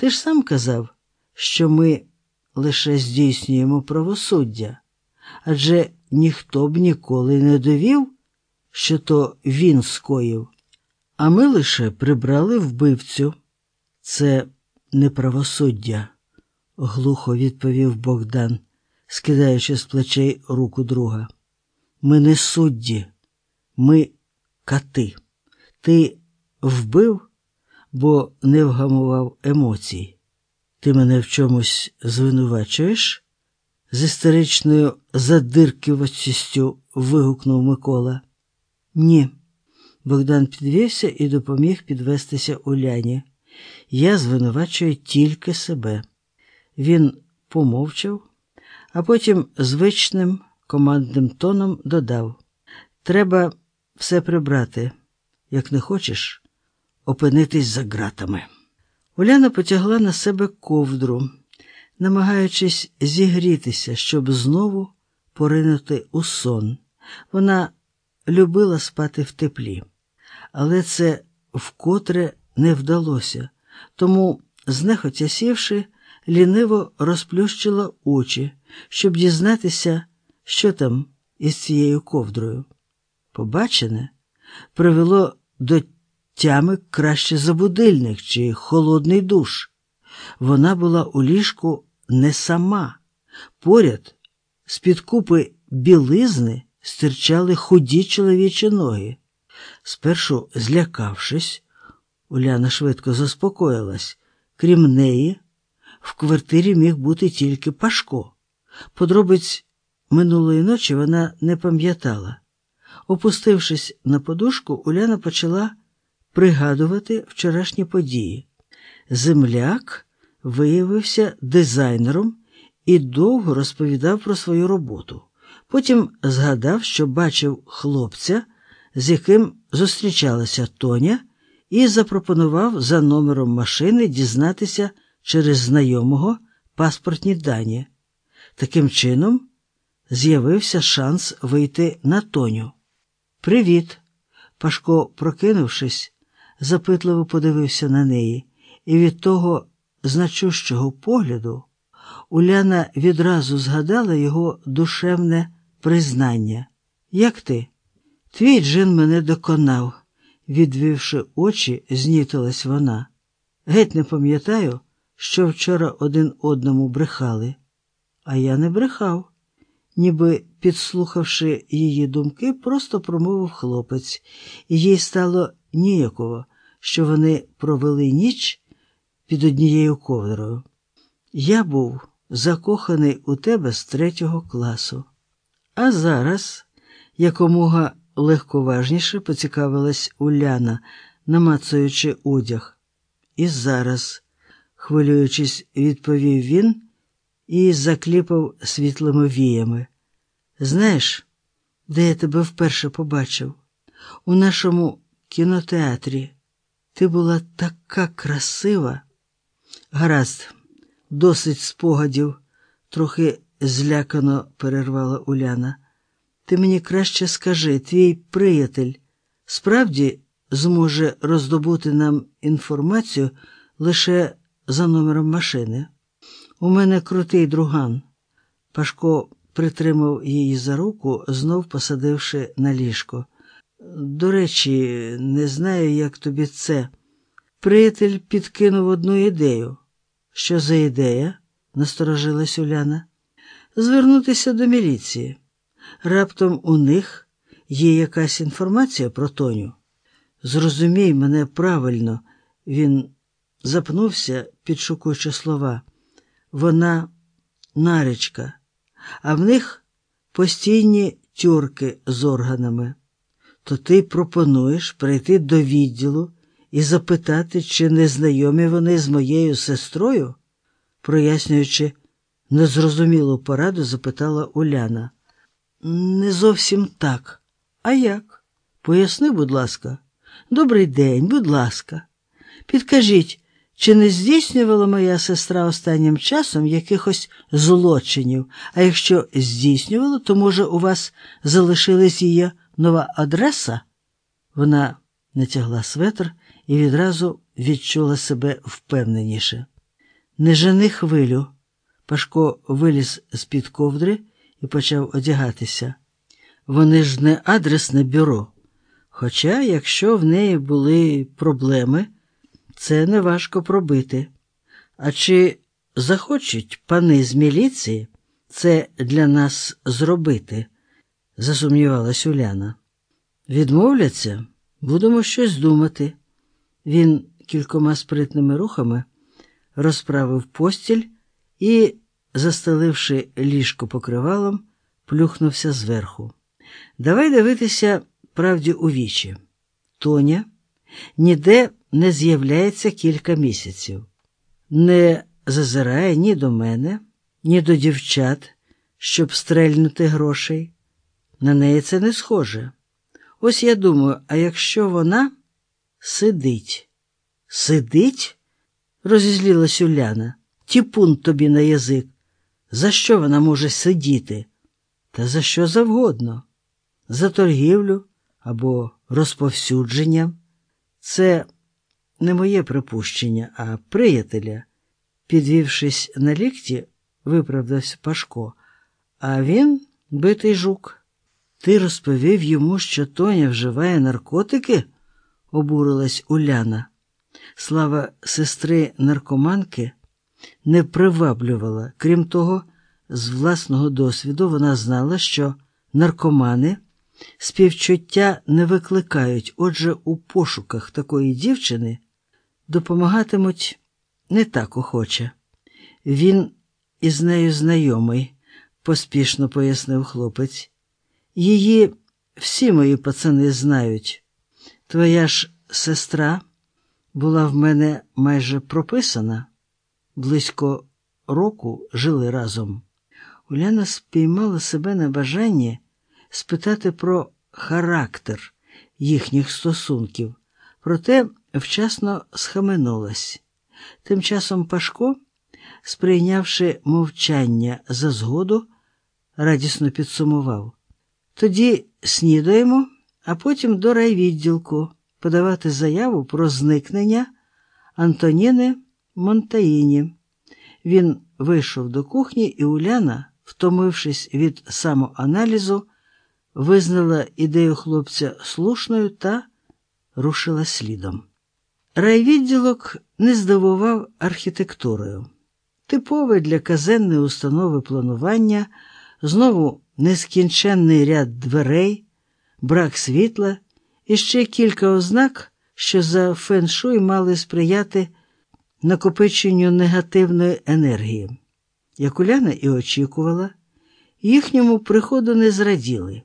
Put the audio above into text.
Ти ж сам казав, що ми лише здійснюємо правосуддя, адже ніхто б ніколи не довів, що то він скоїв, а ми лише прибрали вбивцю. Це не правосуддя, глухо відповів Богдан, скидаючи з плечей руку друга. Ми не судді, ми кати. Ти вбив, бо не вгамував емоцій. Ти мене в чомусь звинувачуєш? з істеричною задиркувачістю вигукнув Микола. Ні. Богдан підвівся і допоміг підвестися Уляні. Я звинувачую тільки себе. Він помовчав, а потім звичним командним тоном додав: Треба все прибрати, як не хочеш, опинитись за ґратами. Уляна потягла на себе ковдру, намагаючись зігрітися, щоб знову поринути у сон. Вона любила спати в теплі, але це вкотре не вдалося, тому, знехотя сівши, ліниво розплющила очі, щоб дізнатися, що там із цією ковдрою. Побачене привело до тями краще за будильник чи холодний душ. Вона була у ліжку не сама. Поряд, з-під купи білизни, стирчали худі чоловічі ноги. Спершу злякавшись, Уляна швидко заспокоїлась. Крім неї, в квартирі міг бути тільки Пашко. Подробиць минулої ночі вона не пам'ятала. Опустившись на подушку, Уляна почала пригадувати вчорашні події. Земляк виявився дизайнером і довго розповідав про свою роботу. Потім згадав, що бачив хлопця, з яким зустрічалася Тоня, і запропонував за номером машини дізнатися через знайомого паспортні дані. Таким чином, з'явився шанс вийти на Тоню. Привіт. Пашко, прокинувшись, запитливо подивився на неї, і від того значущого погляду Уляна відразу згадала його душевне признання. Як ти? Твій джин мене доконав, відвівши очі, знітилась вона. Геть не пам'ятаю, що вчора один одному брехали. А я не брехав, ніби підслухавши її думки, просто промовив хлопець, і їй стало ніяково, що вони провели ніч під однією ковдрою. Я був закоханий у тебе з третього класу. А зараз якомога легковажніше поцікавилась Уляна, намацуючи одяг. І зараз, хвилюючись, відповів він і закліпав світлими віями. Знаєш, де я тебе вперше побачив? У нашому кінотеатрі. Ти була така красива. Гаразд, досить спогадів, трохи злякано перервала Уляна. Ти мені краще скажи, твій приятель справді зможе роздобути нам інформацію лише за номером машини. У мене крутий друган. Пашко притримав її за руку, знов посадивши на ліжко. До речі, не знаю, як тобі це. Приятель підкинув одну ідею. Що за ідея? насторожилась Уляна. Звернутися до міліції. Раптом у них є якась інформація про Тоню. Зрозумій мене правильно, він запнувся, підшукуючи слова. Вона наречка, а в них постійні тюрки з органами. То ти пропонуєш прийти до відділу і запитати, чи не знайомі вони з моєю сестрою? прояснюючи незрозумілу пораду, запитала Уляна. Не зовсім так. А як? Поясни, будь ласка. Добрий день, будь ласка. Підкажіть, чи не здійснювала моя сестра останнім часом якихось злочинів, а якщо здійснювала, то, може, у вас залишилась її нова адреса? Вона натягла светр і відразу відчула себе впевненіше. Не жени хвилю. Пашко виліз з-під ковдри і почав одягатися. Вони ж не адресне бюро. Хоча, якщо в неї були проблеми, це неважко пробити. А чи захочуть пани з міліції це для нас зробити? Засумнівалась Уляна. Відмовляться, будемо щось думати. Він кількома спритними рухами розправив постіль і, застеливши ліжко покривалом, плюхнувся зверху. Давай дивитися правді у вічі. Тоня ніде не з'являється кілька місяців, не зазирає ні до мене, ні до дівчат, щоб стрельнути грошей. На неї це не схоже. Ось я думаю, а якщо вона сидить? Сидить? розізлілась Уляна. Тіпун тобі на язик. За що вона може сидіти? Та за що завгодно? За торгівлю або розповсюдження. Це не моє припущення, а приятеля. Підвівшись на лікті, виправдався Пашко, а він битий жук. Ти розповів йому, що Тоня вживає наркотики? обурилась Уляна. Слава сестри наркоманки не приваблювала. Крім того, з власного досвіду вона знала, що наркомани співчуття не викликають, отже, у пошуках такої дівчини допомагатимуть не так охоче. Він із нею знайомий, поспішно пояснив хлопець. Її всі мої пацани знають. Твоя ж сестра була в мене майже прописана. Близько року жили разом. Уляна спіймала себе на бажанні спитати про характер їхніх стосунків, проте вчасно схаменулась. Тим часом Пашко, сприйнявши мовчання за згоду, радісно підсумував. Тоді снідаємо, а потім до райвідділку подавати заяву про зникнення Антоніни Монтаїні. Він вийшов до кухні, і Уляна, втомившись від самоаналізу, визнала ідею хлопця слушною та рушила слідом. Райвідділок не здивував архітектурою. Типове для казенної установи планування, знову нескінченний ряд дверей, брак світла і ще кілька ознак, що за феншуй мали сприяти накопиченню негативної енергії. Як Уляна і очікувала, їхньому приходу не зраділи.